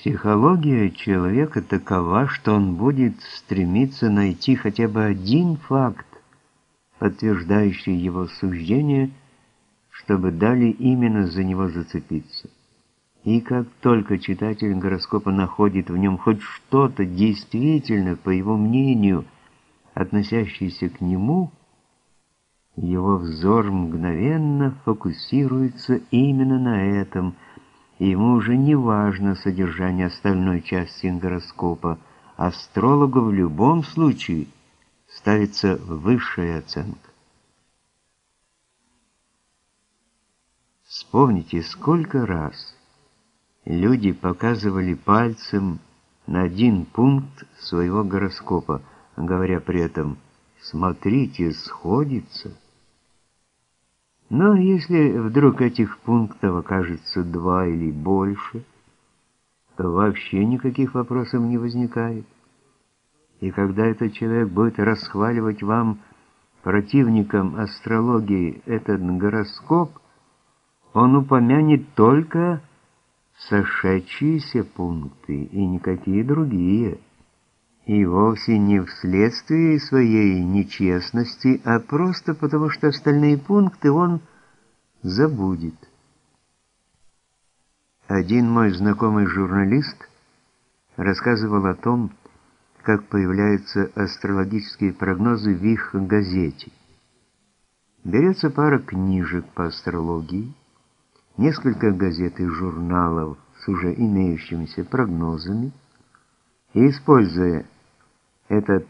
Психология человека такова, что он будет стремиться найти хотя бы один факт, подтверждающий его суждение, чтобы дали именно за него зацепиться. И как только читатель гороскопа находит в нем хоть что-то действительно, по его мнению, относящееся к нему, его взор мгновенно фокусируется именно на этом, и ему уже не важно содержание остальной части гороскопа. Астрологу в любом случае ставится высшая оценка. Вспомните, сколько раз люди показывали пальцем на один пункт своего гороскопа, говоря при этом «смотрите, сходится». Но если вдруг этих пунктов окажется два или больше, то вообще никаких вопросов не возникает. И когда этот человек будет расхваливать вам, противникам астрологии, этот гороскоп, он упомянет только сошедшиеся пункты и никакие другие. И вовсе не вследствие своей нечестности, а просто потому, что остальные пункты он забудет. Один мой знакомый журналист рассказывал о том, как появляются астрологические прогнозы в их газете. Берется пара книжек по астрологии, несколько газет и журналов с уже имеющимися прогнозами, используя этот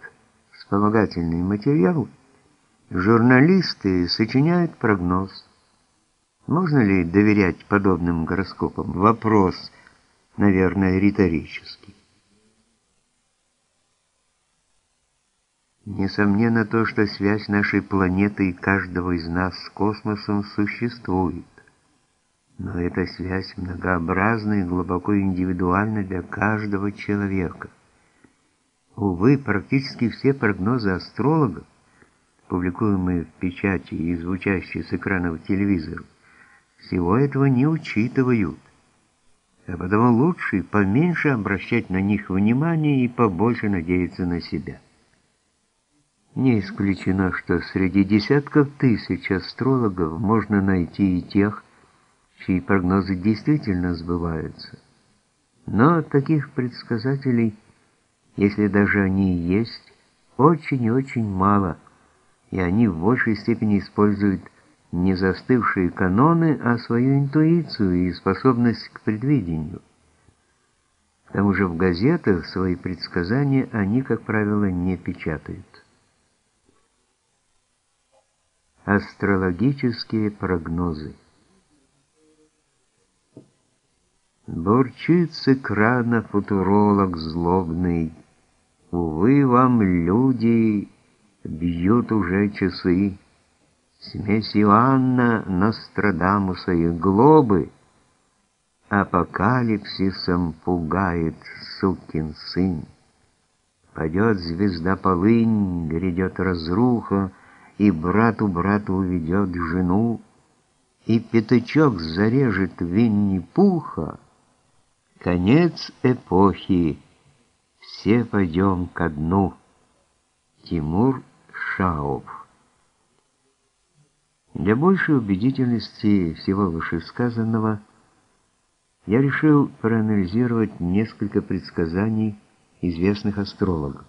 вспомогательный материал, журналисты сочиняют прогноз. Можно ли доверять подобным гороскопам? Вопрос, наверное, риторический. Несомненно то, что связь нашей планеты и каждого из нас с космосом существует. Но эта связь многообразна и глубоко индивидуальна для каждого человека. Увы, практически все прогнозы астрологов, публикуемые в печати и звучащие с экранов телевизора, всего этого не учитывают. А потому лучше поменьше обращать на них внимание и побольше надеяться на себя. Не исключено, что среди десятков тысяч астрологов можно найти и тех, чьи прогнозы действительно сбываются. Но таких предсказателей, если даже они и есть, очень и очень мало, и они в большей степени используют не застывшие каноны, а свою интуицию и способность к предвидению. К тому же в газетах свои предсказания они, как правило, не печатают. Астрологические прогнозы Бурчит с экрана футуролог злобный. Увы, вам, люди, бьют уже часы. Смесь Иоанна, Нострадамуса и Глобы Апокалипсисом пугает сукин сын. Пойдет звезда полынь, грядет разруха, И брату брату уведет жену, И пятачок зарежет Винни-Пуха, Конец эпохи, все пойдем ко дну. Тимур Шаов Для большей убедительности всего вышесказанного я решил проанализировать несколько предсказаний известных астрологов.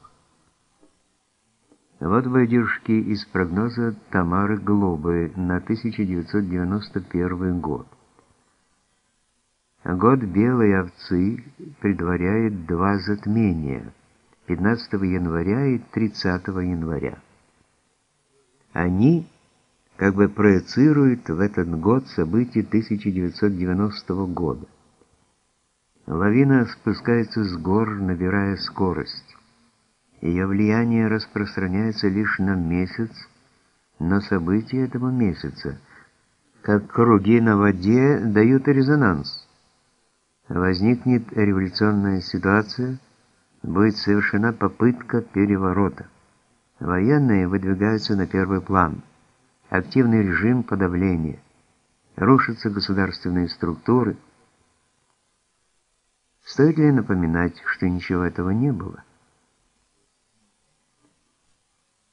Вот выдержки из прогноза Тамары Глобы на 1991 год. Год белой овцы предваряет два затмения – 15 января и 30 января. Они как бы проецируют в этот год события 1990 года. Лавина спускается с гор, набирая скорость. Ее влияние распространяется лишь на месяц, но события этого месяца, как круги на воде, дают резонанс возникнет революционная ситуация, будет совершена попытка переворота. Военные выдвигаются на первый план. Активный режим подавления. Рушатся государственные структуры. Стоит ли напоминать, что ничего этого не было?